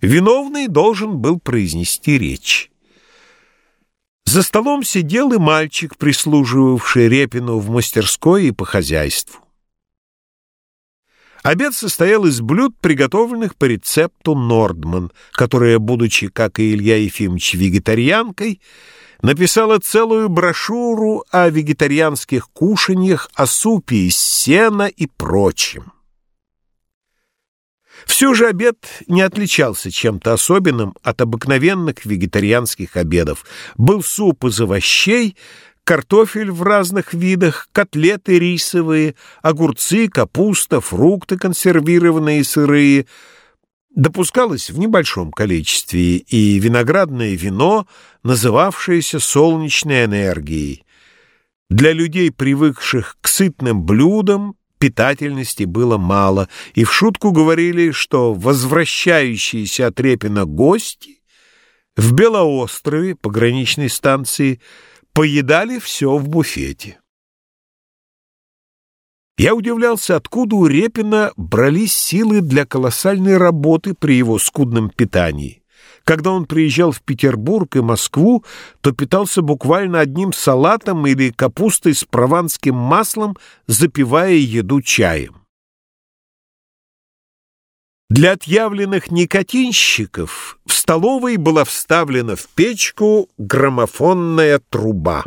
Виновный должен был произнести речь. За столом сидел и мальчик, прислуживавший Репину в мастерской и по хозяйству. Обед состоял из блюд, приготовленных по рецепту Нордман, которая, будучи, как и Илья Ефимович, вегетарианкой, написала целую брошюру о вегетарианских кушаньях, о супе из сена и прочем. Все же обед не отличался чем-то особенным от обыкновенных вегетарианских обедов. Был суп из овощей, картофель в разных видах, котлеты рисовые, огурцы, капуста, фрукты консервированные сырые. Допускалось в небольшом количестве и виноградное вино, называвшееся солнечной энергией. Для людей, привыкших к сытным блюдам, питательности было мало, и в шутку говорили, что возвращающиеся от Репина гости в Белоострове, пограничной станции, поедали все в буфете. Я удивлялся, откуда у Репина брались силы для колоссальной работы при его скудном питании. Когда он приезжал в Петербург и Москву, то питался буквально одним салатом или капустой с прованским маслом, запивая еду чаем. Для отъявленных никотинщиков в столовой была вставлена в печку граммофонная труба,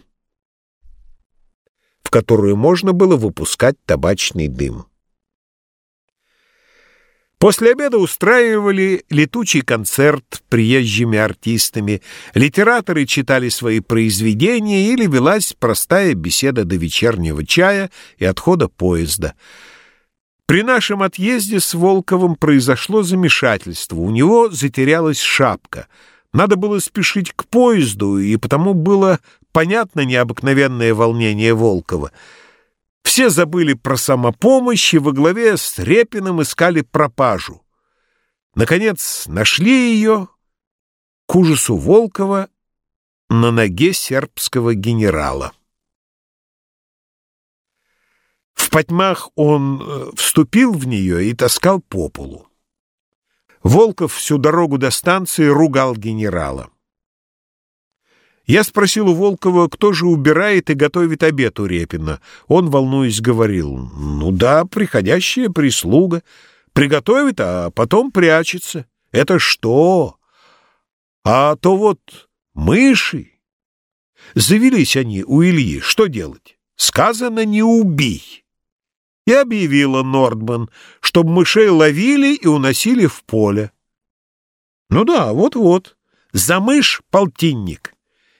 в которую можно было выпускать табачный дым. После обеда устраивали летучий концерт приезжими артистами, литераторы читали свои произведения или велась простая беседа до вечернего чая и отхода поезда. При нашем отъезде с Волковым произошло замешательство. У него затерялась шапка. Надо было спешить к поезду, и потому было понятно необыкновенное волнение Волкова — все забыли про самопомощь и во главе с Репиным искали пропажу. Наконец нашли ее к ужасу Волкова на ноге сербского генерала. В потьмах он э, вступил в нее и таскал по полу. Волков всю дорогу до станции ругал генерала. Я спросил у Волкова, кто же убирает и готовит обед у Репина. Он, волнуясь, говорил, ну да, приходящая прислуга. Приготовит, а потом прячется. Это что? А то вот мыши. Завелись они у Ильи. Что делать? Сказано, не убей. И объявила Нордман, чтобы мышей ловили и уносили в поле. Ну да, вот-вот. За мышь полтинник.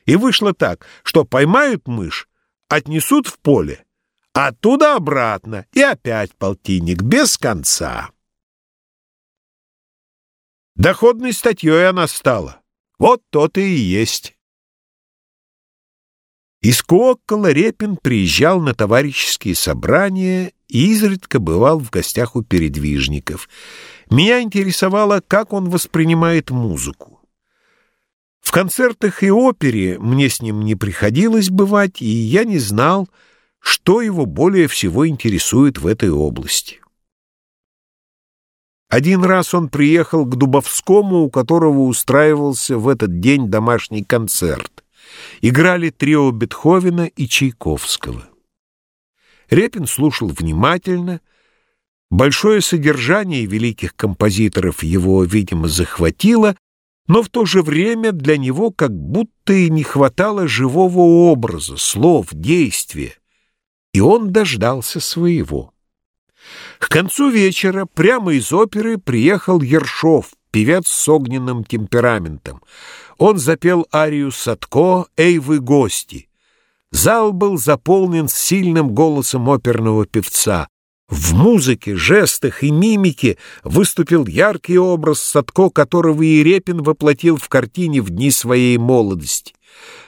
И вышло так, что поймают мышь, отнесут в поле, оттуда обратно и опять полтинник, без конца. Доходной статьей она стала. Вот то-то и есть. Из Куоккола Репин приезжал на товарищеские собрания и изредка бывал в гостях у передвижников. Меня интересовало, как он воспринимает музыку. В концертах и опере мне с ним не приходилось бывать, и я не знал, что его более всего интересует в этой области. Один раз он приехал к Дубовскому, у которого устраивался в этот день домашний концерт. Играли трио Бетховена и Чайковского. Репин слушал внимательно. Большое содержание великих композиторов его, видимо, захватило, но в то же время для него как будто и не хватало живого образа, слов, действия, и он дождался своего. К концу вечера прямо из оперы приехал Ершов, певец с огненным темпераментом. Он запел арию Садко «Эй вы, гости!». Зал был заполнен сильным голосом оперного певца. В музыке, жестах и мимике выступил яркий образ Садко, которого Ерепин воплотил в картине в дни своей молодости.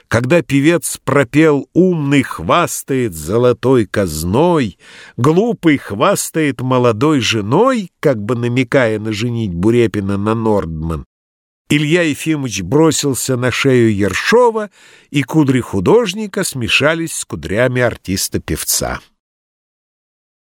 Когда певец пропел «Умный хвастает золотой казной», «Глупый хвастает молодой женой», как бы намекая на женить Бурепина на Нордман, Илья Ефимович бросился на шею Ершова, и кудри художника смешались с кудрями артиста-певца.